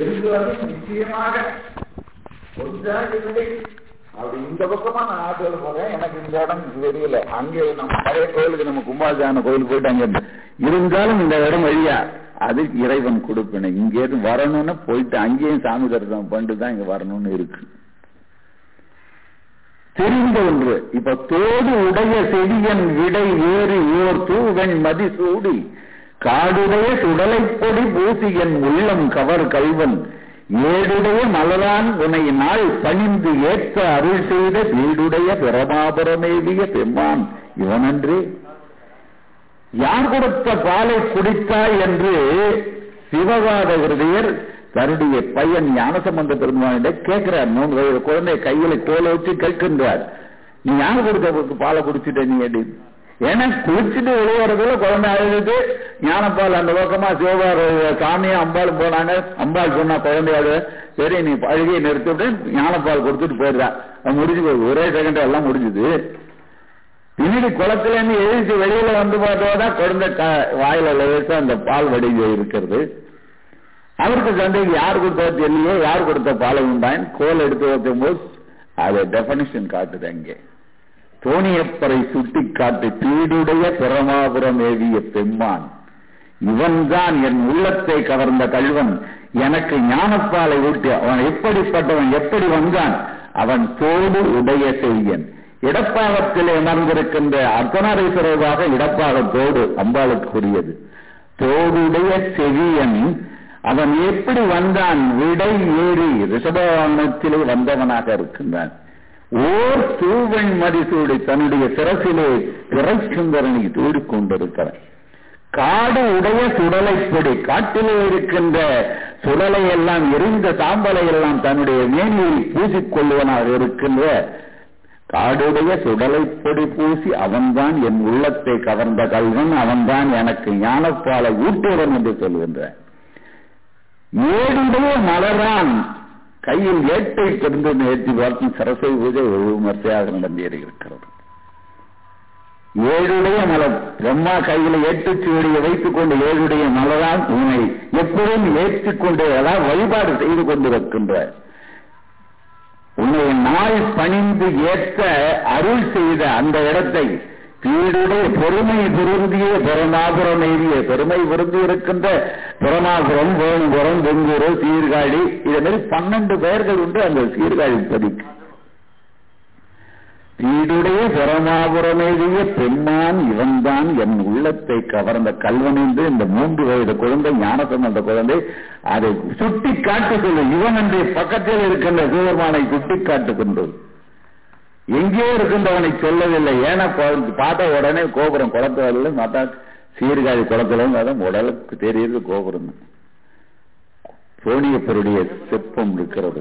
இருந்துவது நிச்சயமாக ஒன்றாக இல்லை. அப்படி இந்த பக்கமா நான் ஆட்டோல போறேன். எனக்கு இந்த இடம் தெரியல அங்கே நம்ம பழைய கோயிலுக்கு நம்ம கும்பாஜான கோயில் போயிட்டு அங்க இருந்தாலும் இந்த இடம் வழியா அது இறைவன் கொடுப்பினை. இங்கே வரணும்னு போயிட்டு அங்கேயும் சாமி தரிசனம் பண்ணிட்டு தான் இங்க வரணும்னு இருக்கு. தெரிந்த ஒன்று இப்ப தோடு உடைய செடியன் விடை ஏறி ஓர் தூவன் மதிசூடி காடுடைய சுடலை பொடி பூசி என் உள்ளம் கவர் கல்வன். ஏடுடைய மலரான் உனை நாள் பணிந்து ஏற்ற அருள் செய்த வீடுடைய பிரமாபுரமேவிய பெம்மான். இவனன்றே யார் கொடுத்த பாலை குடித்தாய் என்று சிவகாத விருதையர் தன்னுடைய பையன் ஞானசம்பந்த பெருமானிடம் கேட்கிறார். மூணு வயது குழந்தை கையில கோலை வச்சு கேட்கின்றார். நீ யார் கொடுத்த பாலை குடிச்சிட்ட நீ அப்படின்னு. ஏன்னா குளிச்சுட்டு விளையாடுறதுல குழந்தை அழுது ஞானப்பால் அந்த பக்கமா சிவபார சாமியும் அம்பாலும் போனாங்க. அம்பாள் சொன்னா குழந்தையாடு சரி நீ அழுகையை நிறுத்திவிட்டு ஞானப்பால் கொடுத்துட்டு போயிடுறா. முடிஞ்சு ஒரே செகண்ட் எல்லாம் முடிஞ்சுது. பின்னாடி குளத்துல இருந்து எழுதி வெளியில வந்து பார்த்தோதான் குழந்தை வாயில லேசா அந்த பால் வடிஞ்சு இருக்கிறது. அவருக்கு சந்தைக்கு யார் கொடுத்தா தெரியலையே? யார் கொடுத்த பாலை உண்டான் கோல் எடுத்து வைக்கும் போது அதை டெபனிஷன் காட்டுது அங்கே. தோணியப்பரை சுட்டிக்காட்டி காட்டு தீடுடைய பிரமாபுரம் ஏவிய பெம்மான். இவன்தான் என் உள்ளத்தை கவர்ந்த கல்வன் எனக்கு ஞானப்பாலை ஊட்டி அவன் எப்படிப்பட்டவன் எப்படி வந்தான்? அவன் தோடு உடைய செய்யன். இடப்பாகத்திலே அமர்ந்திருக்கின்ற அர்த்தநாரீஸ்வரவாக இடப்பாகத்தோடு அம்பாளுக்குரியது. தோடுடைய செவியன் அவன் எப்படி வந்தான்? விடை ஏறி ரிஷபவானத்திலே வந்தவனாக இருக்கின்றான். ஓர் தூவன் மதிசூடி தன்னுடைய சிரசிலே பிறைச்சுந்தரனை தூடிக் கொண்டிருக்கிறேன் காடு உடைய சுடலைப்படி காட்டிலே இருக்கின்ற சுடலை எல்லாம் எரிந்த சாம்பலை எல்லாம் தன்னுடைய மேனியில் பூசிக்கொள்வனாக இருக்கின்ற காடுடைய சுடலைப்படி பூசி அவன்தான் என் உள்ளத்தை கவர்ந்த கல்வன் அவன்தான் எனக்கு ஞானப்பாலை ஊட்டுவன் என்று சொல்கின்ற ஏடுடைய மலரான் கையில் ஏட்டை பெருந்து நேர்த்தி பார்க்கும் சரஸ்வதி பூஜை விமர்சையாக நடந்தேறியிருக்கிறது ஏழுடைய மலர். பிரம்மா கையில் ஏட்டுச்சுவடியை வைத்துக் கொண்டு ஏழுடைய மலரான் உன்னை எப்பொழுதும் ஏற்றிக்கொண்டு அதான் வழிபாடு செய்து கொண்டிருக்கின்ற. உன்னை நாள் பணிந்து ஏற்ற அருள் செய்த அந்த இடத்தை பீடுடைய பெருமை பொருந்திய பெருமாபுரம் எய்திய பெருமை பொருந்தி இருக்கின்ற பெருமாபுரம் வேணுபுரம் வெங்கூர் சீர்காழி இதே மாதிரி பன்னெண்டு பெயர்கள் உண்டு அந்த சீர்காழி பதிக்கு. பீடுடைய பெருமாபுரம் எய்திய இவன்தான் என் உள்ளத்தை கவர்ந்த கல்வன் இந்த மூன்று வயது குழந்தை ஞானசம்பந்த குழந்தை அதை சுட்டி காட்டு இவன் என்று பக்கத்தில் இருக்கின்ற சிவபெருமானை சுட்டி காட்டுகின்றது எங்கேயோ இருக்கின்றவனை சொல்லவில்லை. ஏன்னா பார்த்த உடனே கோபுரம் குளத்துல பார்த்தா சீர்காழி குளத்துல உடலுக்கு தெரியுது கோபுரம் சோனியப்பருடைய சிற்பம் இருக்கிறது.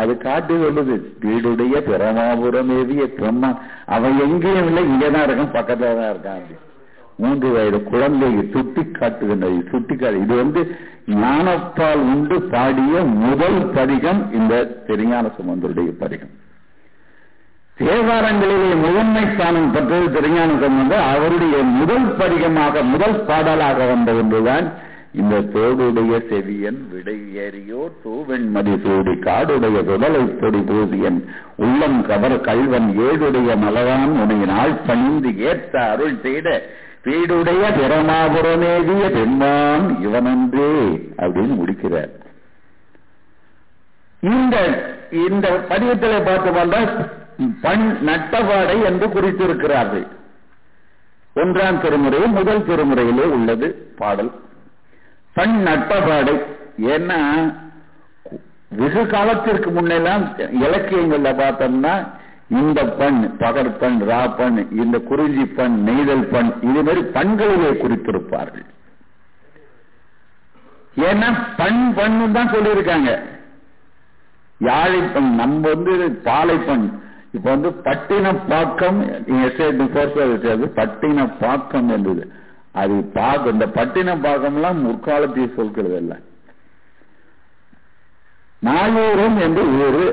அது காட்டு சொல்லுது வீடுடைய பிரமாபுரம் ஏவிய பிரம்மா. அவன் எங்கேயும் இல்லை இங்கதான் இருக்கான் பக்கத்துல தான் இருக்கான் மூன்று வயது குழந்தையை சுட்டி காட்டுகின்றது சுட்டி காட்டு. இது வந்து ஞானப்பால் உண்டு பாடிய முதல் பதிகம் இந்த திருஞான சுமந்தருடைய பதிகம். தேவாரங்களிலே முதன்மை ஸ்தானம் பெற்றது திருஞான சம்பந்தர். அவருடைய முதல் பதிகமாக முதல் பாடலாக வந்த ஒன்றுதான் இந்த தோடுடைய செவியன் விடை ஏறியோ தூவெண் காடுடைய சுடலை பொடி பூசியன் உள்ளம் கவர் கல்வன் ஏழுடைய மலரான் உனைய நாள் பணிந்து ஏற்ற அருள் செய்த வீடுடைய பிரமாபுரமேதிய பெண்மான் இவனன்றே அப்படின்னு முடிக்கிறார். இந்த இந்த பதிவத்தில் பார்த்தோம்னா பண் நட்டபாடை என்று குறித்திருக்கிறார்கள். ஒன்றாம் திருமுறை முதல் திருமுறையிலே உள்ளது பாடல். பண் நட்டபாடை ஏன்னா வெகு காலத்திற்கு முன்னெல்லாம் இலக்கியங்கள்ல பார்த்தோம்னா இந்த பண் பகற்பண் ராப்பண் இந்த குறிஞ்சி பண் நெய்தல் பண் இது மாதிரி பண்களிலே குறித்திருப்பார்கள். ஏன்னா பண் பண்ணு தான் சொல்லியிருக்காங்க. யாழைப்பண் நம்ம வந்து பாலைப்பண் இப்ப வந்து பட்டினப்பாக்கம் பட்டினப்பாக்கம் என்றது அது பாக்கம் இந்த பட்டினப்பாக்கம்லாம் முற்காலத்தை சொல்கிறது இல்ல நாயூரம் என்று ஊரு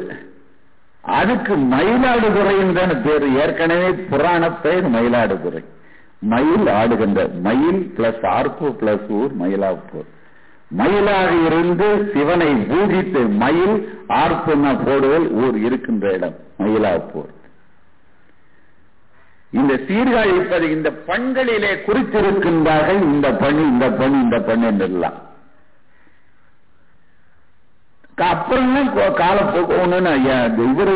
அதுக்கு மயிலாடுதுறைன்னு தானே பேர். ஏற்கனவே புராண பெயர் மயிலாடுதுறை. மயில் ஆடுகின்ற மயில் பிளஸ் ஆர்ப்பு பிளஸ் ஊர் மயிலாப்பூர். மயிலாக இருந்து சிவனை பூஜித்து மயில் ஆர்ப்புன போடுதல் ஊர் இருக்கின்ற இடம் மயிலாப்பூர். இந்த சீர்காழிப்பது இந்த பண்களிலே குறித்திருக்கின்றார்கள் இந்த பணி இந்த பணி இந்த பணி என்றெல்லாம். அப்புறம் காலப்போக்கு ஒண்ணு இவரு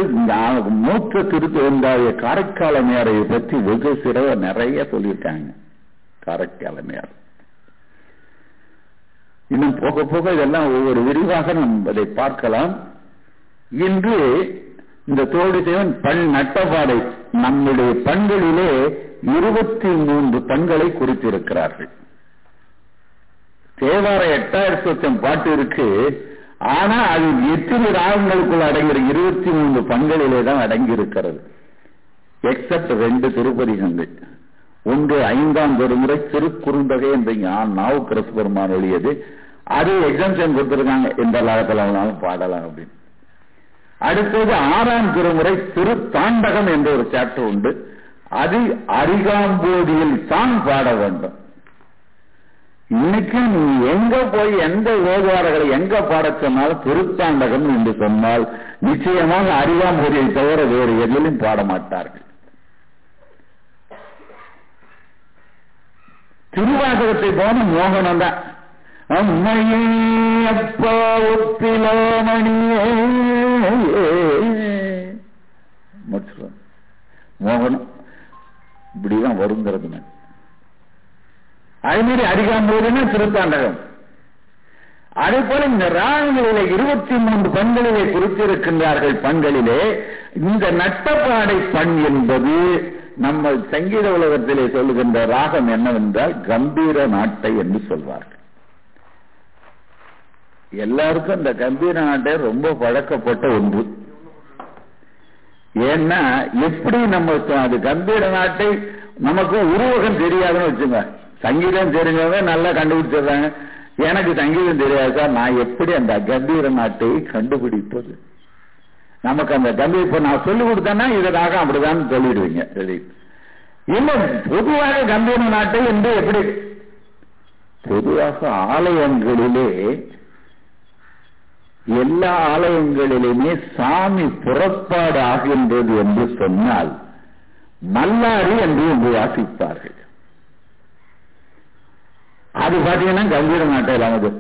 மூத்த திருத்து வந்தாய காரைக்கால மேரையை பற்றி வெகு சிறவ நிறைய சொல்லியிருக்காங்க. காரைக்கால மேரை இன்னும் போக போக இதெல்லாம் ஒவ்வொரு விரிவாக நாம் அதை பார்க்கலாம். இன்று இந்த தோழி தேவன் பண் நட்டபாடை நம்முடைய பண்களிலே இருபத்தி மூன்று பண்களை குறித்திருக்கிறார்கள். தேவார எட்டாயிரத்தி லட்சம் பாட்டு இருக்கு. ஆனா அது எத்தனை ராகங்களுக்குள் அடங்கிற இருபத்தி மூன்று பண்களிலே தான் அடங்கி இருக்கிறது எக்ஸப்ட் ரெண்டு திருப்பதிகங்கள். ஒன்று ஐந்தாம் பெருமுறை திருக்குறுந்தகை என்ற நாவுக்கரசு பெருமான் எழுதியது. அது எக்ஸம்ஷன் கொடுத்திருக்காங்க. எந்த லாகத்தில் பாடலாம் அப்படின்னு. அடுத்தது ஆறாம் திருமுறை திருத்தாண்டகம் என்ற ஒரு சாப்டர் உண்டு. அது அரிகாம்போதியில் தான் பாட வேண்டும். இன்னைக்கு நீ எங்க போய் எந்த ஓதுவாரர்களை எங்க பாட சொன்னாலும் திருத்தாண்டகம் என்று சொன்னால் நிச்சயமாக அரிகாம்போதியை தவிர வேறு எதிலும் பாட மாட்டார்கள். திருவாசகத்தை போன மோகனம் தான். அம்மையே அப்பா ஒப்பிலோமணியே மோகனம். இப்படிதான் வருங்கிறது அது மாதிரி அரிகாம்போதுன்னா திருத்தாண்டகம். அதே போல இந்த ராகங்களிலே இருபத்தி மூன்று பண்களிலே குறித்திருக்கின்றார்கள் பண்களிலே இந்த நட்டப்பாடை பண் என்பது நம்ம சங்கீத உலகத்திலே சொல்லுகின்ற ராகம் என்னவென்றால் கம்பீர நாட்டை என்று சொல்வார்கள். எல்லாருக்கும் இந்த கம்பீர நாட்டை ரொம்ப பழக்கப்பட்ட ஒன்று. ஏன்னா எப்படி நம்ம அது கம்பீர நாட்டை நமக்கு உருவகம் தெரியாதுன்னு வச்சுங்க. சங்கீதம் தெரிஞ்சவங்க நல்லா கண்டுபிடிச்சிடுறாங்க. எனக்கு சங்கீதம் தெரியாது சார் நான் எப்படி அந்த கம்பீர நாட்டை கண்டுபிடிப்பது? நமக்கு அந்த கம்பீர இப்ப நான் சொல்லி கொடுத்தேன்னா இதற்காக அப்படிதான் சொல்லிடுவீங்க. சரி. இல்ல பொதுவாக கம்பீர நாட்டை என்று எப்படி? பொதுவாக ஆலயங்களிலே எல்லா ஆலயங்களிலுமே சாமி புறப்பாடு ஆகின்றது என்று சொன்னால் மல்லாரி என்று ஒன்று வாசிப்பார்கள். அது பாத்தீங்கன்னா கம்பீர நாட்டையில் நமக்கு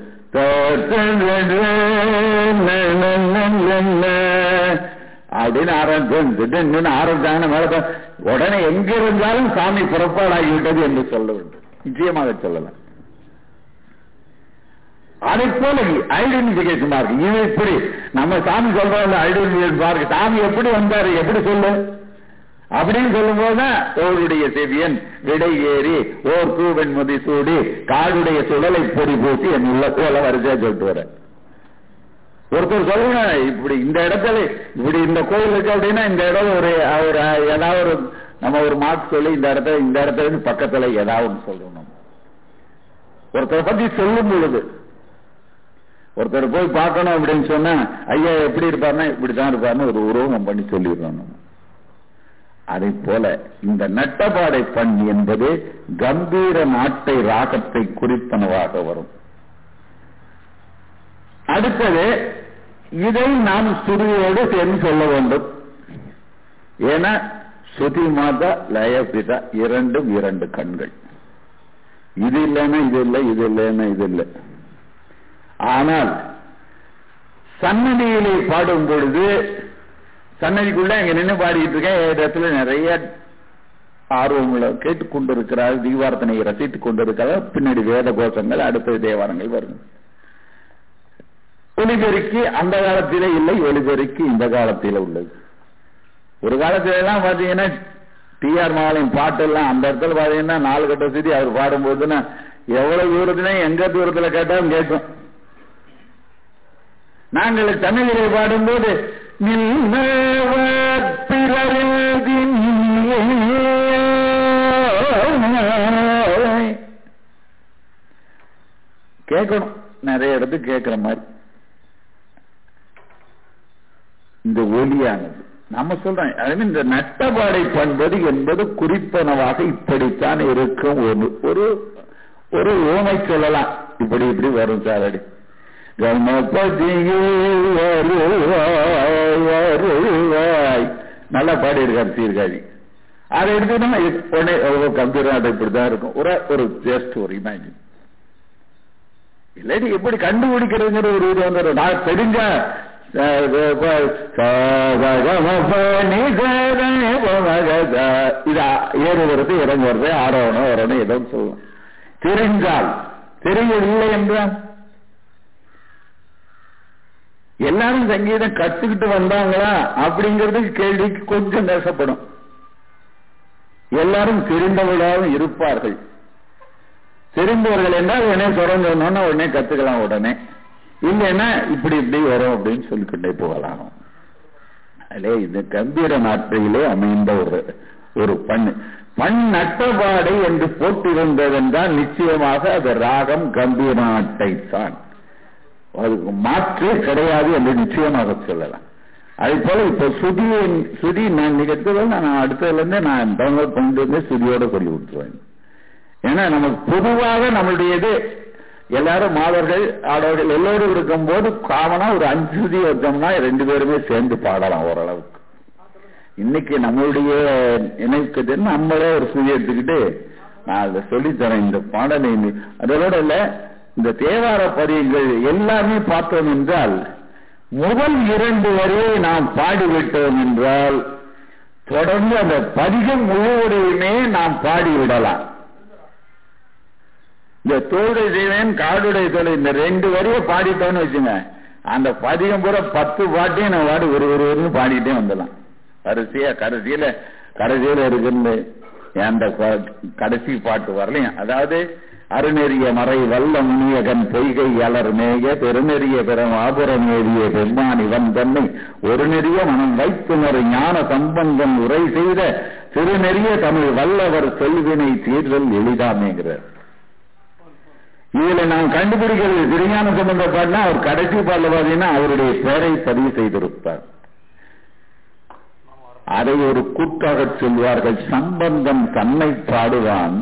அப்படின்னு ஆரம்பிச்சு ஆரம்பிச்சாங்கன்னா மேல உடனே எங்க இருந்தாலும் சாமி புறப்பாடாகிவிட்டது என்று சொல்ல வேண்டும் நிச்சயமாக சொல்லலாம் அதை போல ஐடென்டிபிகேஷன் மார்க். இது இப்படி நம்ம சாமி சொல்றோம் ஐடென்டிபிகேஷன் மார்க். சாமி எப்படி வந்தாரு? எப்படி சொல்லு? அப்படின்னு சொல்லும் போதுதான் ஓருடைய செவியன் விடை ஏறி ஓர் தூவன் மதி சூடி காடுடைய சுழலை பொறி பூசி என் உள்ள போல வரிசையா சொல்லிட்டு வரேன் ஒருத்தர் சொல்லுங்க இப்படி இந்த இடத்துல இப்படி இந்த கோயில் இருக்கு அப்படின்னா இந்த இடம் ஒரு ஒரு ஏதாவது ஒரு நம்ம ஒரு மார்க் சொல்லி இந்த இடத்துல இந்த இடத்துல இருந்து பக்கத்துல ஏதாவது ஒன்று சொல்றோம் நம்ம. ஒருத்தரை பத்தி சொல்லும் பொழுது ஒருத்தர் போய் பார்க்கணும் அப்படின்னு சொன்னா ஐயா எப்படி இருப்பாருன்னா இப்படிதான் இருப்பாருன்னு ஒரு உருவம் பண்ணி சொல்லிடுறோம் நம்ம. அதை போல இந்த நட்டபாடை பண் என்பது கம்பீர நாட்டை ராகத்தை குறிப்பனவாக வரும். அடுத்தது இதை நாம் ஸ்துதியோடு சேர்ந்து சொல்ல வேண்டும். ஏன்னா சுதி மாதா லயபிதா இரண்டும் இரண்டு கண்கள். இது இல்லைன்னா இது இல்லை இது இல்லைன்னா இது இல்லை. ஆனால் சன்னதியிலே பாடும் பொழுது சன்னதிக்குள்ள இங்க நின்று பாடிட்டு இருக்கேன். இடத்துல நிறைய ஆர்வங்களை கேட்டுக்கொண்டிருக்கிறார் தீபார்த்தனை ரசித்துக் கொண்டிருக்கிறார் பின்னாடி வேத கோஷங்கள் அடுத்த தேவாரங்கள் வருது. ஒளிபெருக்கி அந்த காலத்திலே இல்லை ஒளிபெருக்கி இந்த காலத்தில உள்ளது. ஒரு காலத்துல எல்லாம் பாத்தீங்கன்னா டி ஆர் மாலின் பாட்டு எல்லாம் அந்த இடத்துல பாத்தீங்கன்னா நாலு கட்ட சுத்தி அவர் பாடும்போதுன்னா எவ்வளவு தூரத்துல எங்க தூரத்துல கேட்டாலும் கேட்கும். நாங்கள் தமிழிலே பாடும்போது கேட்கணும். நிறைய இடத்துக்கு கேட்கிற மாதிரி. இந்த ஒலியானது. நம்ம சொல்றோம் அதாவது இந்த நட்டபாடை பண்பது என்பது குறிப்பனவாக இப்படித்தான் இருக்கும். ஒரு ஒரு ஒரு ஓமை சொல்லலாம். இப்படி இப்படி வரும் சார் அடி கணபதியே வருவாய் பாடி நல்லா பாடியிருக்கார் சீர்காழி. அதை எடுத்துக்கிட்டோம்னா உடனே கம்பீரம் இப்படிதான் இருக்கும். ஒரு ஒரு ஜஸ்ட் ஒரு இமேஜின் இல்லாட்டி எப்படி கண்டுபிடிக்கிறதுங்கிற ஒரு இது வந்துடும். நான் தெரிஞ்ச இது ஏறு வருது இறங்கு வரணும் ஏதோ சொல்லுவோம் தெரிஞ்சால் தெரியவில்லை என்றால் எல்லாரும் சங்கீதம் கத்துக்கிட்டு வந்தாங்களா? அப்படிங்கிறது கேள்விக்கு கொஞ்சம் நேசப்படும். எல்லாரும் தெரிந்தவர்களாகவும் இருப்பார்கள். தெரிந்தவர்கள் என்றால் உடனே தொடர்ந்து உடனே கத்துக்கலாம் உடனே. இல்லைன்னா இப்படி இப்படி வரும் அப்படின்னு சொல்லிக்கொண்டே போகலாம் அதிலே இது கம்பீர நாட்டையிலே அமைந்த ஒரு ஒரு பண் பண் நட்டபாடை என்று போட்டிருந்ததென்றால் நிச்சயமாக அது ராகம் கம்பீர நாட்டை தான் அதுக்கு மாற்றே கிடையாது என்று நிச்சயமாக சொல்லலாம். அதே போல இப்ப சுதியை சுதி நான் நிகழ்த்தது நான் அடுத்ததுல இருந்தே நான் டவுன்லோட் பண்ணிட்டு இருந்தே சுதியோட சொல்லி விட்டுருவேன் ஏன்னா நமக்கு பொதுவாக நம்மளுடைய இது எல்லாரும் மாதர்கள் ஆடவர்கள் எல்லோரும் இருக்கும்போது காமனா ஒரு அஞ்சு சுதி வச்சோம்னா ரெண்டு பேருமே சேர்ந்து பாடலாம் ஓரளவுக்கு. இன்னைக்கு நம்மளுடைய இணைக்குது நம்மளே ஒரு சுதி எடுத்துக்கிட்டு நான் அதை சொல்லித்தரேன் இந்த பாடலை அதோட இல்ல இந்த தேவார பதியங்கள் எல்லாமே பார்த்தோம் என்றால் முதல் இரண்டு வரையை நாம் பாடிவிட்டோம் என்றால் தொடர்ந்து அந்த பதிகம் முழுவதையுமே நாம் பாடிவிடலாம். இந்த தோளுடைய செய்வேன் காடுடைய தோல் இந்த ரெண்டு வரையும் பாடிட்டோம்னு வச்சுங்க. அந்த பதிகம் பூரா பத்து பாட்டையும் நான் பாடு ஒரு ஒரு ஒரு பாடிட்டே வந்துடலாம். கடைசியா கடைசியில கடைசியில இருக்குது அந்த கடைசி பாட்டு வரலையும் அதாவது அருநெறிய மறை வல்ல முனியகன் பொய்கை அலர் மேய பெருநெறிய பெறும் ஆபுரம் ஏறிய பெருமான் இவன் தன்னை ஒரு நெறிய மனம் வைத்துணர் ஞான சம்பந்தம் உரை செய்த திருநெறிய தமிழ் வல்லவர் செல்வினை தீர்தல் எளிதாமேங்கிறார். இதுல நாம் கண்டுபிடிக்கிறது திருஞான சம்பந்த பாடினா அவர் கடைசி பாடல பாத்தீங்கன்னா அவருடைய பெயரை பதிவு செய்திருப்பார். அதை ஒரு கூட்டாக சொல்வார்கள் சம்பந்தம் தன்னை பாடுவான்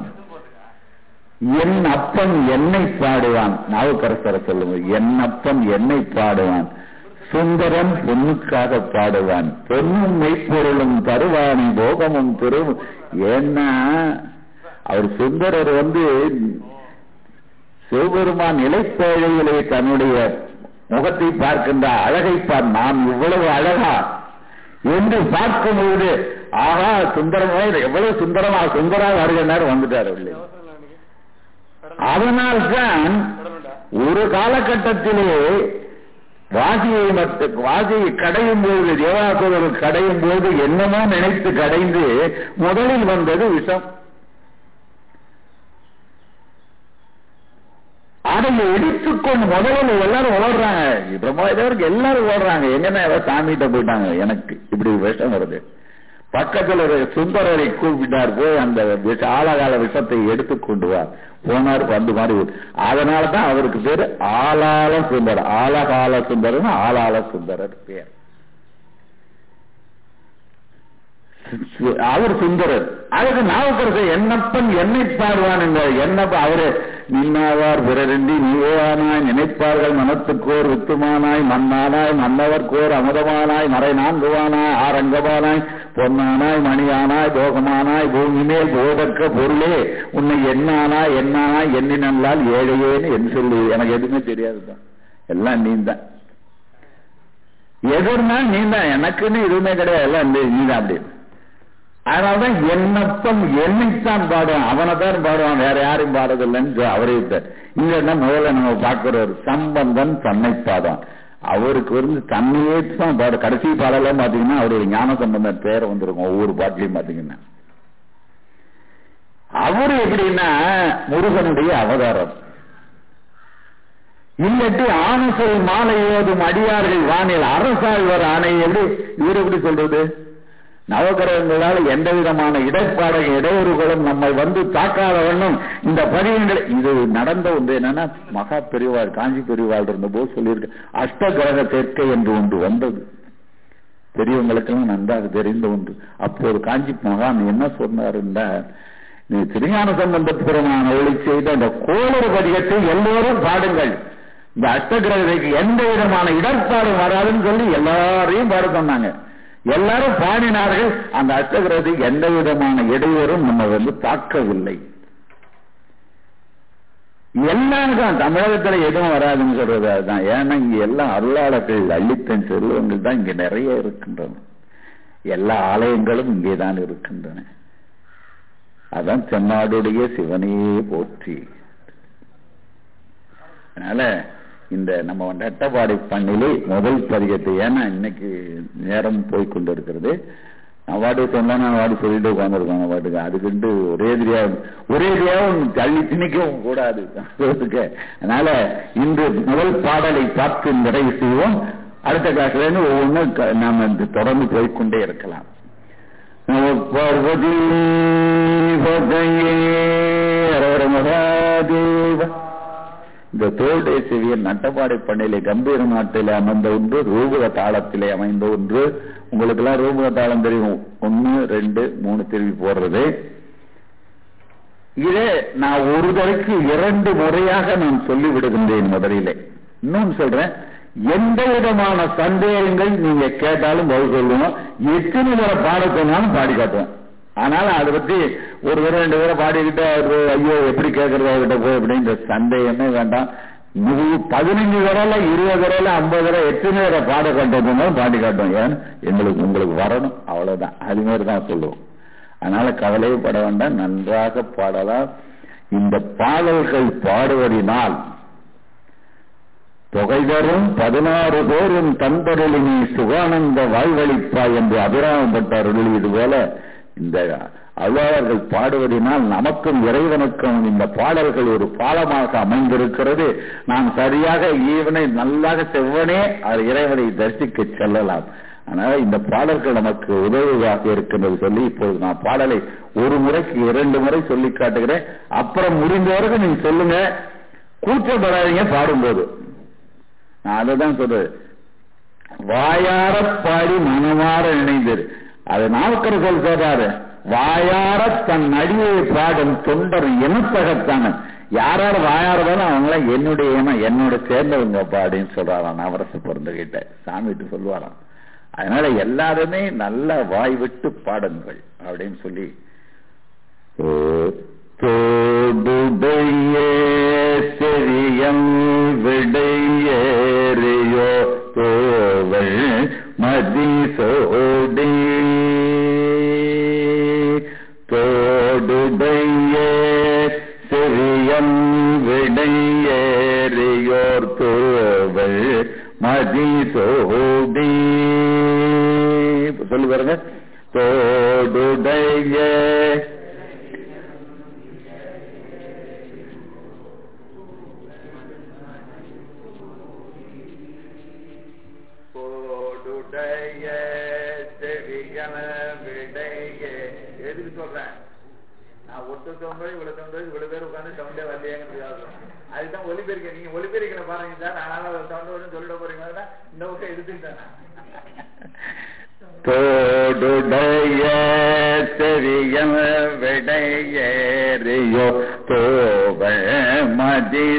என் அப்பன் என்னை பாடுவான். நாவுக்கரசர சொல்லுங்க என் அப்பன் என்னை பாடுவான் சுந்தரம் பொண்ணுக்காக பாடுவான் பொண்ணும் மெய்ப்பொருளும் தருவானி போகமும் பெரும் ஏன்னா அவர் சுந்தரர் வந்து சிவபெருமான் இலைப்பேழையிலே தன்னுடைய முகத்தை பார்க்கின்ற அழகை பார் நாம் இவ்வளவு அழகா? என்று பார்க்கும்போது ஆகா சுந்தரமா எவ்வளவு சுந்தரமா சுந்தரா வருகிறார் வந்துட்டார் அதனால்தான் ஒரு காலகட்டத்திலே வாசியை வாசியை கடையும் போது தேவாசுரர் கடையும் போது என்னமோ நினைத்து கடைந்து முதலில் வந்தது விஷம். அதை எடுத்துக்கொண்டு முதல்ல எல்லாரும் ஓடுறாங்க. பிரம்மதேவருக்கு எல்லாரும் ஓடுறாங்க. எங்கன்னா ஏதோ சாமிகிட்ட போயிட்டாங்க. எனக்கு இப்படி விஷம் வருது. பக்கத்தில் ஒரு சுந்தரரை கூப்பிட்டார். போய் அந்த விஷ ஆழகால விஷத்தை எடுத்து கொண்டு வா. போனார் பந்து மாதிரி அதனால தான் அவருக்கு பேரு ஆளாள சுந்தரர். ஆழகால சுந்தரர் ஆளாள சுந்தரர் பேர். அவர் சுந்தரர். அதுக்கு நாவுக்கரசர் என்னப்பன் என்னை பாடுவான் என்றார் என்னப்ப அவரு நின்னாவார் பிறரெண்டி நீவோவானாய் நினைப்பார்கள் மனத்துக்கோர் வித்துமானாய் மண்ணானாய் மன்னவர்கோர் அமுதமானாய் மறை நான்குவானாய் ஆரங்கமானாய் பொன்னானாய் மணியானாய் போகமானாய் பூமி மேல் போதக்க பொருளே உன்னை என்னானாய் என்னானாய் நல்லால் ஏழையேன்னு என்று சொல்லி. எனக்கு எதுவுமே தெரியாதுதான் எல்லாம் நீந்தான். எதுனா நீந்தான். எனக்குன்னு எதுவுமே கிடையாது. எல்லாம் நீதான் அப்படின்னு அதனால்தான் என்னப்பன் என்னைத்தான் பாடுவான் அவனை தான் பாடுவான் வேற யாரையும் பாடுறதில்லைன்னு அவரே இங்க என்ன முதல்ல நம்ம பார்க்கிறவர் சம்பந்தன் தன்னை பாடுவான். அவருக்கு வந்து தன்னையே தான் பாடு கடைசி பாடலாம் பாத்தீங்கன்னா அவருடைய ஞான சம்பந்தன் பேரை வந்திருக்கும் ஒவ்வொரு பாட்டிலையும் பாத்தீங்கன்னா. அவரு எப்படின்னா முருகனுடைய அவதாரம். இல்லட்டு ஆனசல் மாலை ஓதும் அடியார்கள் வானில் அரசாழ்வர் ஆணை இவர் எப்படி சொல்றது? நவகிரகங்களால் எந்த விதமான இடர்பாடு இடையூறுகளும் நம்மை வந்து தாக்காத வண்ணம் இந்த பதியங்கள் இது நடந்த ஒன்று என்னன்னா மகா பெரியவாள் காஞ்சி பெரியவாள் இருந்த போது சொல்லியிருக்கு அஷ்ட கிரக சேர்க்கை என்று ஒன்று வந்தது. பெரியவங்களுக்கெல்லாம் நன்றாக தெரிந்த ஒன்று. அப்போது காஞ்சி மகான் என்ன சொன்னார் நீ திருஞான சம்பந்தபுரமான ஒளி செய்த அந்த கோளறு பதிகத்தை எல்லோரும் பாடுங்கள். இந்த அஷ்ட கிரகத்துக்கு எந்த விதமான இடர்பாடும் வராதுன்னு சொல்லி எல்லாரையும் பாட சொன்னாங்க. எல்லாரும் பாடினார்கள். அந்த அஷ்டகிரகத்துக்கு எந்த விதமான இடையூறும் நம்ம வந்து தாக்கவில்லை எல்லாருக்கும் தமிழகத்துல எதுவும் வராதுன்னு சொல்றது அதுதான். ஏன்னா இங்க எல்லாம் அருளாளர்கள் அள்ளித்தன் செல்வங்கள் தான் இங்க நிறைய இருக்கின்றன. எல்லா ஆலயங்களும் இங்கேதான் இருக்கின்றன. அதான் தென்னாடுடைய சிவனையே போற்றி. அதனால இந்த நம்ம வந்து பண்ணிலே முதல் பதிகத்தை ஏன்னா இன்னைக்கு நேரம் போய் கொண்டிருக்கிறது. நான் வாட்டு சொன்னா நான் வாட்டு சொல்லிட்டு உட்காந்துருக்காங்க வாட்டுக்கு அதுக்குண்டு ஒரே தெரியா ஒரே தெரியாவும் தள்ளி திணிக்கவும் கூடாது. அதனால இன்று முதல் பாடலை பார்த்து நிறைவு செய்வோம். அடுத்த கிளாஸ்ல ஒவ்வொன்றும் க- நாம இந்த தொடர்ந்து போய்க்கொண்டே இருக்கலாம். பார்வதி பதையே ஹர இந்த தோல்டை செவியன் நட்டப்பாடை பண்ணையிலே கம்பீர நாட்டிலே அமைந்த ஒன்று ரூபக தாளத்திலே அமைந்த ஒன்று. உங்களுக்கு எல்லாம் ரூபக தாளம் தெரியும். ஒன்னு ரெண்டு மூணு திரும்பி போடுறது. இதே நான் ஒரு தலைக்கு இரண்டு முறையாக நான் சொல்லி விடுகின்றேன் முதலிலே. இன்னொன்னு சொல்றேன். எந்த விதமான சந்தேகங்கள் நீங்க கேட்டாலும் பதில் சொல்லுவோம் எத்தனை முறை பாட சொன்னாலும் பாடி காட்டுவோம். ஆனால் அதை பத்தி ஒரு தடவை ரெண்டு பேரை பாடிக்கிட்டு ஐயோ எப்படி கேட்கறது அவர்கிட்ட போய் அப்படின்ற சந்தேகமே வேண்டாம். இது பதினஞ்சு தடவை இருபது தடவை ஐம்பது தடவை எத்தனை தடவை பாட காட்டுறதுனாலும் பாடி காட்டும் ஏன்? எங்களுக்கு உங்களுக்கு வரணும். அவ்வளவுதான். அது மாதிரி தான் சொல்லுவோம். அதனால கவலையே பட வேண்டாம். நன்றாக பாடலாம். இந்த பாடல்கள் பாடுவதினால் தொகைதரும் பதினாறு பேரும் தந்தருளினி சுகானந்த வாழ்வழிப்பா என்று அபிராமப்பட்டார் இது போல இந்த அவ்வாளர்கள் பாடுவதினால் நமக்கும் இறைவனுக்கும் இந்த பாடல்கள் ஒரு பாலமாக அமைந்திருக்கிறது. நாம் சரியாக ஈவனை நல்லாக செவ்வனே அது இறைவனை தரிசிக்க செல்லலாம். அதனால இந்த பாடல்கள் நமக்கு உதவியாக இருக்கின்றது சொல்லி இப்போது நான் பாடலை ஒரு முறைக்கு இரண்டு முறை சொல்லி காட்டுகிறேன். அப்புறம் முடிந்த நீங்க சொல்லுங்க. கூச்சப்படாதீங்க பாடும்போது. நான் அதை தான் சொல்றேன். வாயார பாடி மனமாற நினைந்தது. அது நாவுக்கரசல் சொல்றாரு வாயார தன் அடியை பாடும் தொண்டர் இனத்தகத்தான. யாரோட யார் வாயாரதாலும் அவங்களாம் என்னுடைய இனம் என்னோட சேர்ந்தவங்கப்பா அப்படின்னு சொல்றாராம் நவரச சாமி சாமிட்டு சொல்லுவாராம் அதனால எல்லாருமே நல்ல வாய் விட்டு பாடுங்கள் அப்படின்னு சொல்லி. தோடுடைய செரியம் விடையேறியோ தோவள் மதிசோடி மதிசோடி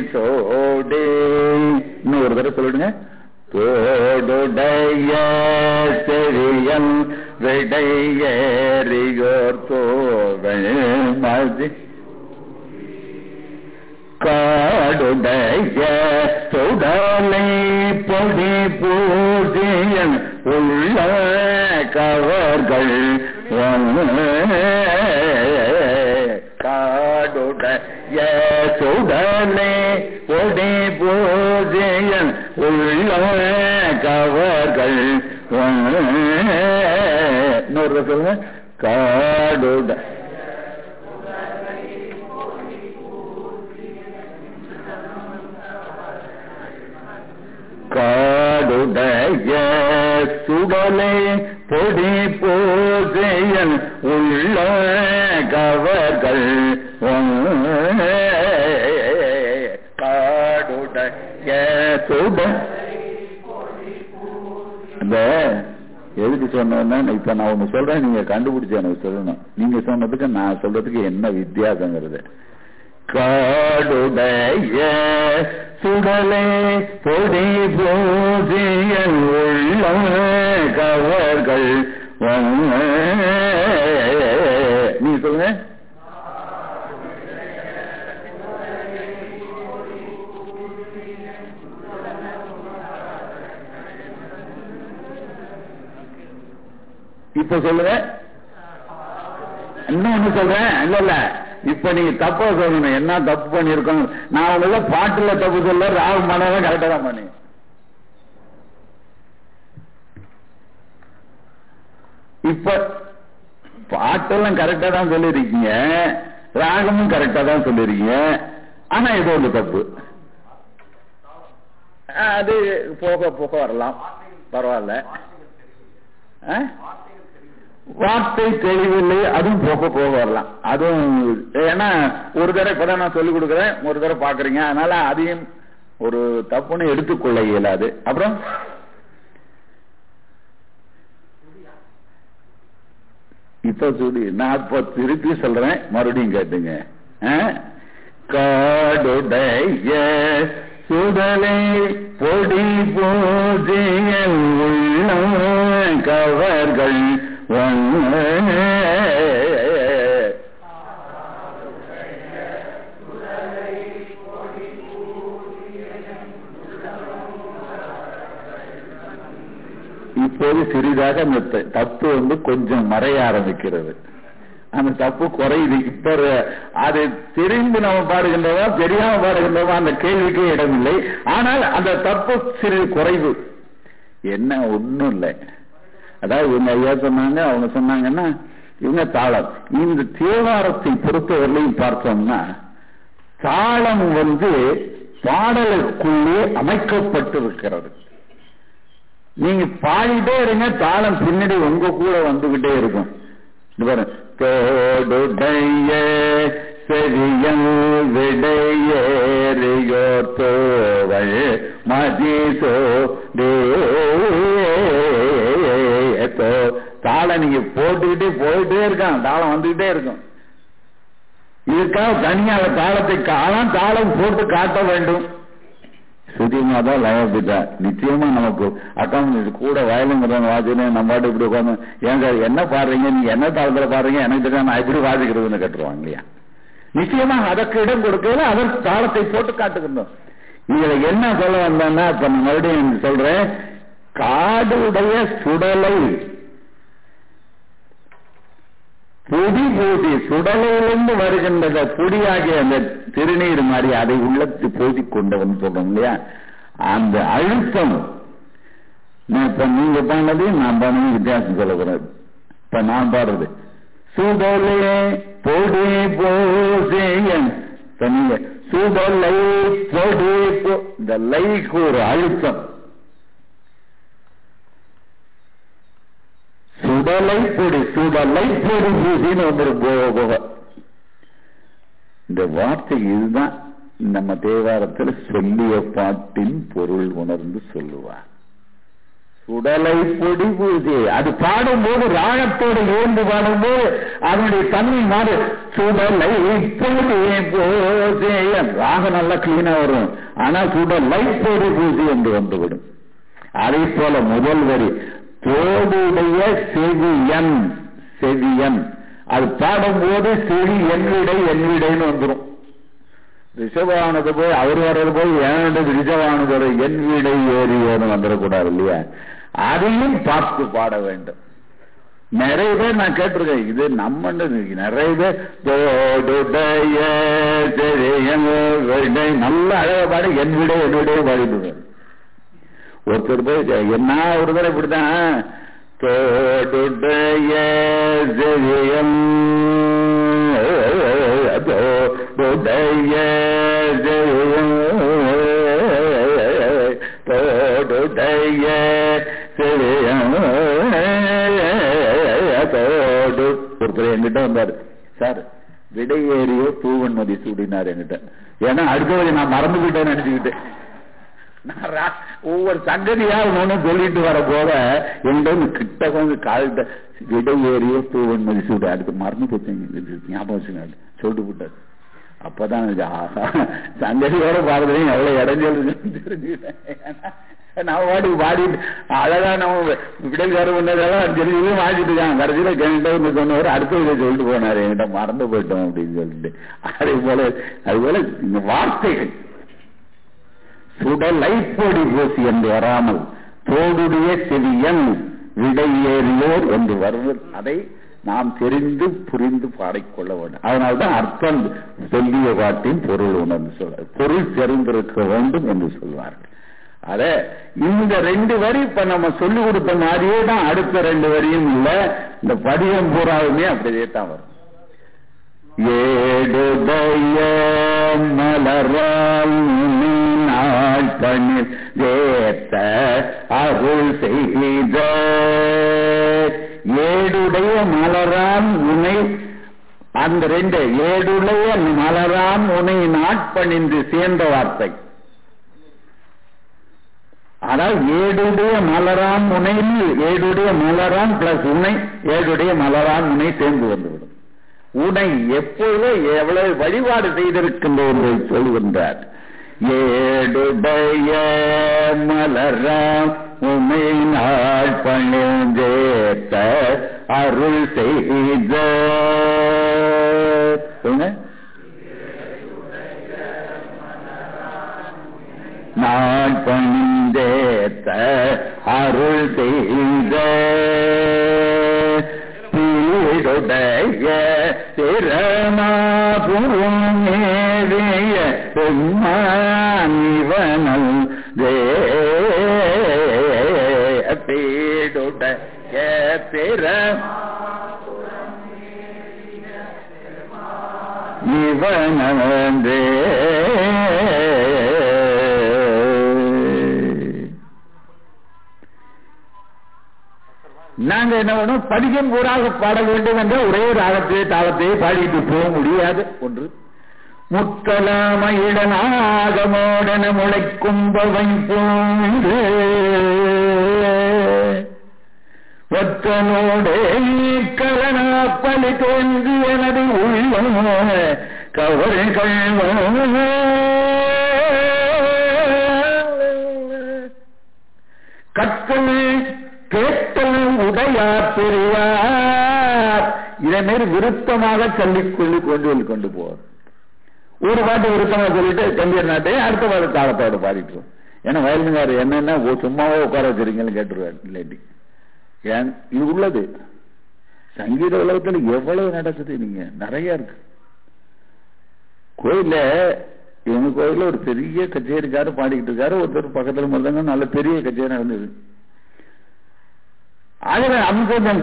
தோடே. இன்னும் ஒரு தடவை சொல்லிடுங்க. தோடுடைய செவியம் விடையேறியோர் தோவ காடுடைய தொடலை பொடி பூஜையன் உள்ள கவர்கள் காடுடைய சுடலை பொடி பூஜையன் உள்ள கவர்கள். இன்னொரு சொல்லுங்க. காடுட. காடுடைய சுடலை பொடி பூஜையன் உள்ள கவர்கள். எதுக்கு இப்ப நான் ஒண்ணு சொல்றேன் நீங்க கண்டுபிடிச்சு எனக்கு சொல்லணும். நீங்க சொன்னதுக்கு நான் சொல்றதுக்கு என்ன வித்தியாசங்கிறது? காடுடைய சுடலே பொடி பூஜிய உள்ள கவர்கள் இப்ப சொல்லுங்க. சொல்றேன் இல்ல இல்ல. இப்ப நீங்க தப்பா சொல்லணும். என்ன தப்பு பண்ணிருக்கோம்? நான் உங்கள பாட்டுல தப்பு சொல்ல ராகு மனதான் கரெக்டா தான் பண்ணி இப்ப பாட்டெல்லாம் கரெக்டா தான் சொல்லிருக்கீங்க. ராகமும் கரெக்டா தான் சொல்லிருக்கீங்க. ஆனா இது ஒன்று தப்பு. அது போக போக வரலாம். பரவாயில்ல. ஆ? வார்த்தை தெளிவில்லை அதுவும் போக போக வரலாம். அதுவும் ஏன்னா ஒரு தடவை கூட நான் சொல்லிக் கொடுக்குறேன் ஒரு தடவை பாக்குறீங்க அதனால அதையும் ஒரு தப்புன்னு எடுத்துக்கொள்ள இயலாது. அப்புறம்? இப்ப சொல்லி நான் இப்ப திருப்பி சொல்றேன் மறுபடியும் கேட்டுங்க. காடுடைய சுடலை பொடி பூஜைய உள்ள கவர்கள் இப்போது சிறிதாக அந்த தப்பு வந்து கொஞ்சம் மறைய ஆரம்பிக்கிறது. அந்த தப்பு குறையுது. இப்ப ர- அது தெரிந்து நம்ம பாடுகின்றதா தெரியாம பாடுகின்றதா அந்த கேள்விக்கே இடமில்லை. ஆனால் அந்த தப்பு சிறிது குறைவு. என்ன ஒண்ணும் இல்லை. அதாவது இவங்க ஐயா சொன்னாங்க அவங்க சொன்னாங்கன்னா இவங்க தாளம். இந்த தேவாரத்தை பொறுத்தவரையிலையும் பார்த்தோம்னா தாளம் வந்து பாடலுக்குள்ளே அமைக்கப்பட்டிருக்கிறது. நீங்க பாடிட்டே இருங்க தாளம் பின்னாடி உங்க கூட வந்துகிட்டே இருக்கும். தோடுடைய விடையேறியோ தோவள் மதிசோ தே தாளம் நீங்க போட்டுக்கிட்டே போயிட்டே இருக்கான் தாளம் வந்துகிட்டே இருக்கும். இதுக்காக தனியாக தாளத்தை காலம் தாளம் போட்டு காட்ட வேண்டும். சுத்தியமா தான் லயபிதா நிச்சயமா நமக்கு அக்கௌண்ட் கூட வயலுங்கிறவங்க வாசினே நம்ம பாட்டு இப்படி உட்காந்து ஏங்க என்ன பாடுறீங்க? நீங்க என்ன தாளத்துல பாடுறீங்க? எனக்கு தெரியாம நான் இப்படி வாசிக்கிறதுன்னு கட்டுருவாங்க இல்லையா? நிச்சயமா அதற்கு இடம் கொடுக்கல அதற்கு தாளத்தை போட்டு காட்டுகின்றோம். இதுல என்ன சொல்ல வந்தேன்னா இப்ப நான் மறுபடியும் சொல்றேன். காடுடைய சுடலை பொடி பூசி சுடலிலிருந்து வருகின்ற பொடியாகிய அந்த திருநீர் மாதிரி அதை உள்ளத்து போதி கொண்டவன் சொல்றோம் இல்லையா? அந்த அழுத்தம். இப்ப நீங்க பாடினது நான் பாடினது வித்தியாசம் சொல்லக்கூடாது இப்ப நான் பாடுறது. சுடலே பொடி பூசியன் நீங்க சுடலை பொடி போ- இந்த லைக்கு ஒரு அழுத்தம். சுடலை பொடி சுடலை பொடி பூசின்னு வந்துடும் போக போக. இந்த வார்த்தை இதுதான். நம்ம தேவாரத்தில் சொல்லிய பாட்டின் பொருள் உணர்ந்து சொல்லுவார். சுடலை பொடி பூஜை. அது பாடும்போது ராகத்தோடு இயந்து பாடும்போது அதனுடைய தன்மை மாறு. சுடலை பொடி பூஜை. ராகம் நல்லா கிளீனா வரும். ஆனா சுடலை பொடி பூஜை என்று வந்துவிடும். அதை போல முதல் வரி. தோடுடைய செவியன் செவியன். அது பாடும்போது செவி என்விடை என்விடைன்னு வந்துடும் ரிஷபானது போய் அவர் வர்றது போய் ஏனது ரிஷபானது என் வீடை ஏறியோன்னு வந்துடக்கூடாது இல்லையா? அதையும் பார்த்து பாட வேண்டும். நிறைய பேர் நான் கேட்டிருக்கேன் இது நம்ம நிறைய பேர் தோடுடைய நல்லா நல்ல அழகா பாடி என் விடை என் விடை பாடிட்டு ஒருத்தர் போய் என்ன ஒரு தடவை இப்படிதான் தோடுடைய ஜெயம் தோடுடைய ஜெயம் தோடுடைய ஜெயம் தோடு. ஒருத்தர் என்கிட்ட வந்தார். சார் விடையேறியோ தூவன்மதி சூடினார் என்கிட்ட. ஏன்னா அடுத்தவரை நான் மறந்து போயிட்டேன்னு நினைச்சுக்கிட்டேன் ஒவ்வொரு சங்கதியா ஒண்ணு சொல்லிட்டு வர போல எங்க கிட்ட கொஞ்சம் கால்கிட்ட விடை ஏறிய பூவன் மதிசூட அதுக்கு மறந்து போச்சு ஞாபகம் வச்சுங்க சொல்லிட்டு போட்டாரு. அப்பதான் ஆஹா சங்கதியோட பாடுறதையும் எவ்வளவு இடைஞ்சல் தெரிஞ்சுக்கிட்டேன். நான் பாட்டுக்கு பாடிட்டு அழகா நம்ம விடல்கார பண்ணதெல்லாம் தெரிஞ்சது வாங்கிட்டு இருக்காங்க. கடைசியில கேட்டு சொன்னவர் அடுத்த இதை சொல்லிட்டு போனாரு. என்கிட்ட மறந்து போயிட்டோம் அப்படின்னு சொல்லிட்டு. அதே போல அது போல இந்த வார்த்தைகள். சுடலை பொடி பூசி என்று வராமல் தோடுடைய செவியன் விடையேறியோர் என்று வருவது அதை நாம் தெரிந்து புரிந்து பாடிக்கொள்ள வேண்டும். அதனால்தான் அர்த்தம் சொல்லிய பாட்டின் பொருள் உணர்ந்து சொல்ல பொருள் தெரிந்திருக்க வேண்டும் என்று சொல்வார்கள். அத இந்த ரெண்டு வரி இப்ப நம்ம சொல்லி கொடுத்த மாதிரியே தான் அடுத்த ரெண்டு வரியும் இல்ல. இந்த படிவம் பூராவுமே அப்படியே தான் வரும். ஏடுடைய மலரா நாள் வேத்த அருள் செய்த ஏடுடைய மலரான் உனை அந்த ரெண்டு ஏடுடைய மலரான் உனை நாட்பணிந்து சேர்ந்த வார்த்தை. அதாவது ஏடுடைய மலரான் முனையில் ஏடுடைய மலரான் பிளஸ் உனை ஏடுடைய மலரான் உனை சேர்ந்து வந்துவிடும். உனை எப்பொழுதோ எவ்வளவு வழிபாடு செய்திருக்கின்றோம் என்று சொல்கின்றார் ஏடுடைய மலராம் உமை நாள் பணிந்தேத்த அருள் செய்த. நாள் பணிந்தேத்த அருள் செய்த. பீடுடைய திறமாபுரம் மேவிய பெம்மானிவனல் தே பீடுடைய இவனந்தே நாங்க என்ன பண்ணோம்? படிக்கும் பூராக பாட வேண்டும் என்ற ஒரே ராகத்தையே தாளத்தையே பாடிட்டு போக முடியாது. ஒன்று. முத்தலாமயிடனாகமோடன முளைக்கும்பவை போன்று ஒற்றனோடே கலனாப்பலி தோன்றி எனது உள்ளம் கவர்கள் கற்றல் கேட்டல் உடையா பெறுவார். இதை மாரி விருத்தமாக சொல்லிக் கொள்ளி கொண்டு கொண்டு போவார் ஒரு பாட்டு விருப்பமா சொல்லிட்டு கம்பீர் நாட்டை அடுத்த பாட்டு தாளத்தோட பாடிட்டு ஏன்னா வயலுங்காரு என்னன்னா சும்மாவே உட்கார வச்சிருக்கீங்கன்னு கேட்டுருவார் இல்லாட்டி. ஏன்? இது உள்ளது. சங்கீத உலகத்தில் எவ்வளவு நடக்குது நீங்க? நிறைய இருக்கு. கோயில எங்க கோயில ஒரு பெரிய கச்சேரிக்காரு பாடிக்கிட்டு இருக்காரு. ஒருத்தர் பக்கத்துல மருந்தங்க நல்ல பெரிய கச்சேரி நடந்தது. ஆகவே அம்சம்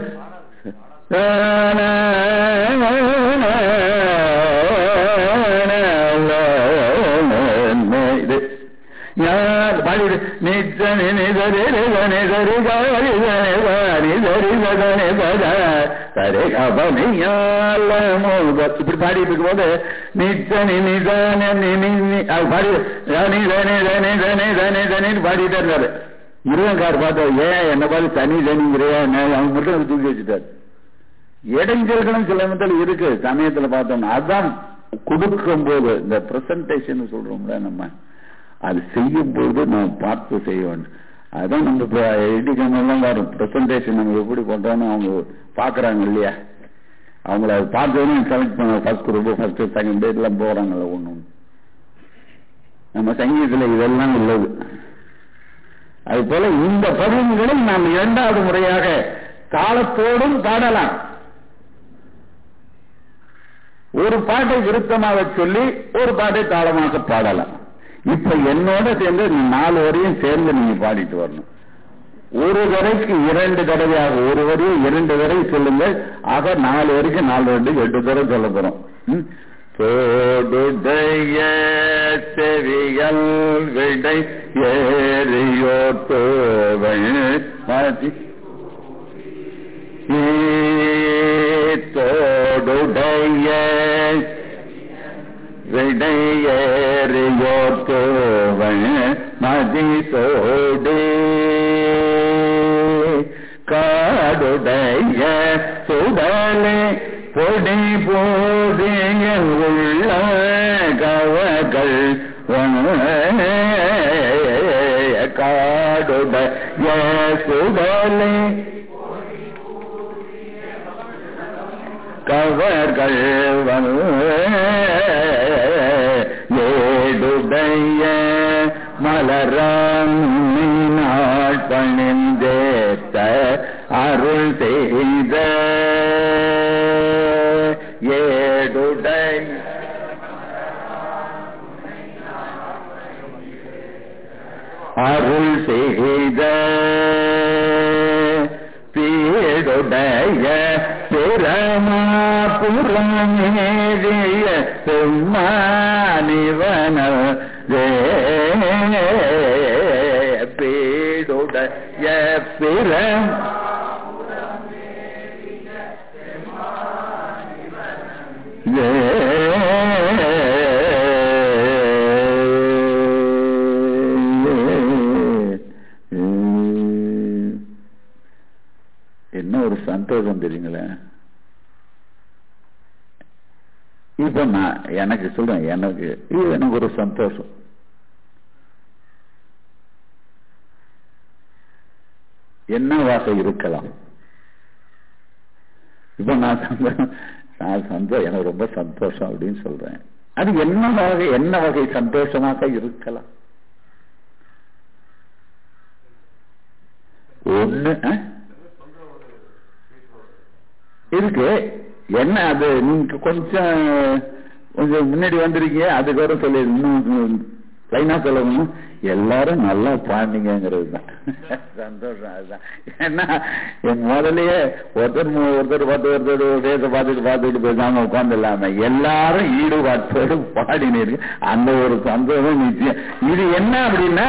யார் பாடிவிடு நிச்ச நிதரி நிதரி கரி நிதரி கதனி பத சரி கபனியால இப்படி பாடிட்டு இருக்கும்போது நிச்ச நிதான அது பாடி தனி தனி தனி தனி தனி தனின்னு பாடிட்டே இருந்தாரு முருகன்கார் பார்த்தா ஏன் என்ன பாரு தனி தனிங்கிறியா அவங்க மட்டும் தூக்கி வச்சுட்டாரு இடைஞ்சல்களும் சில இடத்துல இருக்கு சமயத்துல பார்த்தோம்னா அதான் கொடுக்கும் போது இந்த பிரசன்டேஷன் சொல்றோம்ல நம்ம அது செய்யும் பொழுது நாம் பார்த்து செய்ய வேண்டும். அதுதான் நம்ம இப்போ எடிக்கமெல்லாம் வரும் ப்ரெசன்டேஷன் நம்ம எப்படி பண்றோம்னு அவங்க பார்க்குறாங்க இல்லையா? அவங்கள அது பார்த்தோன்னு செலக்ட் பண்ண ஃபர்ஸ்ட் குரூப் ஃபர்ஸ்ட் செகண்ட் எல்லாம் போறாங்கல்ல ஒன்று நம்ம சங்கீதத்தில் இதெல்லாம் உள்ளது. அது போல இந்த பருவங்களும் நாம் இரண்டாவது முறையாக தாளத்தோடும் பாடலாம். ஒரு பாட்டை விருத்தமாக சொல்லி ஒரு பாட்டை தாளமாக பாடலாம். இப்ப என்னோட சேர்ந்து நாலு வரையும் சேர்ந்து நீங்க பாடிட்டு வரணும். ஒரு வரைக்கு இரண்டு தடவையாக ஒரு வரையும் இரண்டு வரை சொல்லுங்க ஆக நாலு வரைக்கும் நாலு ரெண்டு எட்டு தடவை சொல்ல போறோம். தோடுடைய செவியல் விடை ஏறியோ தோவள் தோடுடைய விடையேறியோ மதிசோடு காடுடைய சுடலே பொடி போதிய உள்ள கவகள் காடுடைய சுடலை கவர்கள் ஏடுடைய மலரான் நாள் பணிந்தேத்த அருள் செய்த ஏடுடை. அருள் செய்த பீடுடைய பிரமா புறமேறிய செம்மானிவன பிரம் என்ன ஒரு சந்தோஷம் தெரியுங்களே? இப்ப நான் எனக்கு சொல்றேன் எனக்கு இது எனக்கு ஒரு சந்தோஷம். என்னவாக இருக்கலாம்? இப்ப நான் சந்தோஷம் நான் சந்தோஷம் எனக்கு ரொம்ப சந்தோஷம் அப்படின்னு சொல்றேன். அது என்ன வகை என்ன வகை சந்தோஷமாக இருக்கலாம்? ஒண்ணு இருக்கு. என்ன அது? நீங்க கொஞ்சம் கொஞ்சம் முன்னாடி வந்திருக்கீங்க அதுக்கப்புறம் சொல்லி இன்னும் லைனா சொல்லணும் எல்லாரும் நல்லா பாண்டிங்கிறது தான் சந்தோஷம் அதுதான். ஏன்னா என் முதல்லயே ஒருத்தர் ஒருத்தர் பார்த்து ஒருத்தர் பேச பார்த்துட்டு பார்த்துட்டு பேசாம உட்கார்ந்து இல்லாம எல்லாரும் ஈடுபாட்டோடு பாடினீரு அந்த ஒரு சந்தோஷம் நிச்சயம். இது என்ன அப்படின்னா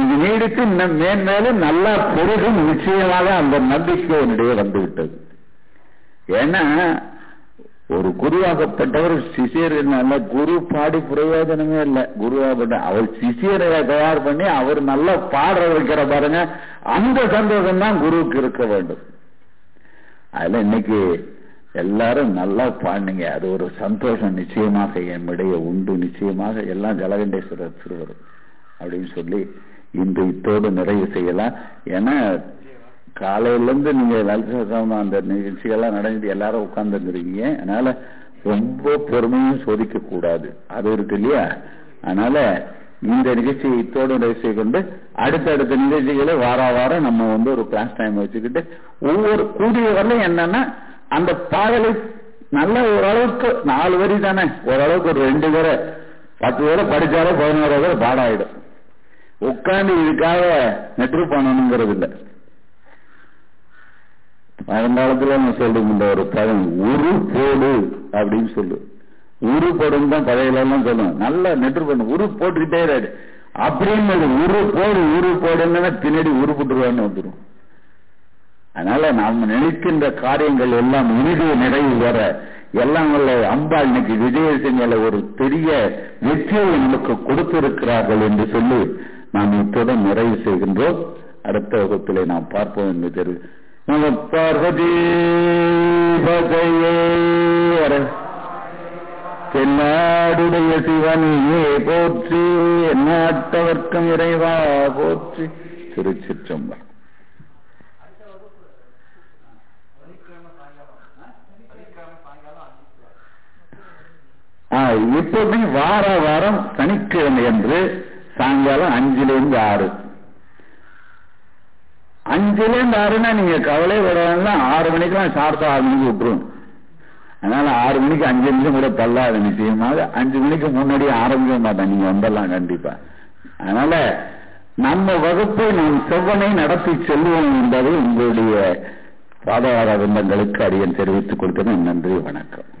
இது நீடித்து இன்னும் மேன்மேலும் நல்லா பொருளும் நிச்சயமாக அந்த நம்பிக்கை என்னுடைய வந்து விட்டது ஏன்னா ஒரு குருவாகப்பட்டவர் என்ன குரு பாடி பிரயோஜனமே இல்லை. குருவாகப்பட்ட அவர் சிசியரை தயார் பண்ணி அவர் நல்லா பாடுற வைக்கிற பாருங்க அந்த சந்தோஷம் தான் குருவுக்கு இருக்க வேண்டும். அதுல இன்னைக்கு எல்லாரும் நல்லா பாடுங்க அது ஒரு சந்தோஷம் நிச்சயமாக என்னுடைய உண்டு. நிச்சயமாக எல்லாம் ஜலகண்டேஸ்வரர் சிறுவர் அப்படின்னு சொல்லி இன்று இத்தோடு நிறைவு செய்யலாம். ஏன்னா காலையிலேருந்து நீங்கள் நீங்க அந்த நிகழ்ச்சிகள்லாம் நடந்துட்டு எல்லாரும் உட்கார்ந்துருக்கீங்க அதனால ரொம்ப பொறுமையும் சோதிக்க கூடாது அது இருக்கு இல்லையா? அதனால இந்த நிகழ்ச்சியை இத்தோடு நிறைவு கொண்டு அடுத்தடுத்த நிகழ்ச்சிகளை வார வாரம் நம்ம வந்து ஒரு கிளாஸ் டைம் வச்சுக்கிட்டு ஒவ்வொரு கூடிய வரலையும் என்னன்னா அந்த பாடலை நல்ல ஓரளவுக்கு நாலு வரி தானே? ஓரளவுக்கு ஒரு ரெண்டு பேரை பத்து பேரை படிச்சாலே பதினோரு பேரை பாடாயிடும் உட்காந்து இதுக்காக நெற்று பண்ணணுங்கிறது இல்லை. பழங்காலத்துல நம்ம சொல்லுங்க ஒரு பழம் உரு போடு அப்படின்னு சொல்லு. உரு போடும் தான் பழையில எல்லாம் சொல்லுவோம். நல்லா நெற்று பண்ணு. உரு போட்டுக்கிட்டே இரு. அப்படின்னு உரு போடு உரு போடுன்னு பின்னாடி உருப்பிட்டுருவான்னு வந்துடும் அதனால நாம் நினைக்கின்ற காரியங்கள் எல்லாம் இறுதிய நிறைவு வர எல்லாம் வல்ல அம்பாள் இன்னைக்கு விஜயசிங்கல ஒரு பெரிய வெற்றியை நமக்கு கொடுத்திருக்கிறார்கள் என்று சொல்லி நாம் இத்துடன் நிறைவு செய்கின்றோம். அடுத்த வகுப்பிலே நாம் பார்ப்போம் என்று தெரிவித்து நம பார்வதி தென்னாடுடைய சிவனியே போற்றி எந்நாட்டவர்க்கம் இறைவா போற்றி. திருச்சிற்றம்பலம் இப்போது வார வாரம் சனிக்கிழமை என்று சாயங்காலம் அஞ்சிலிருந்து ஆறு. அஞ்சுல இருந்து ஆறுனா நீங்க கவலை விடலாம் ஆறு மணிக்கெல்லாம் ஷார்ப்பா ஆறு மணிக்கு விட்டுரும். அதனால ஆறு மணிக்கு அஞ்சு நிமிஷம் கூட தள்ளாது நிச்சயமாக. அஞ்சு மணிக்கு முன்னாடி ஆரம்பிக்க மாட்டேன். நீங்க வந்துடலாம் கண்டிப்பா. அதனால நம்ம வகுப்பை நாம் செவ்வனை நடத்தி செல்வோம் என்பதை உங்களுடைய பாதவார விந்தங்களுக்கு அடியன் தெரிவித்துக் கொடுக்கிறேன். நன்றி வணக்கம்.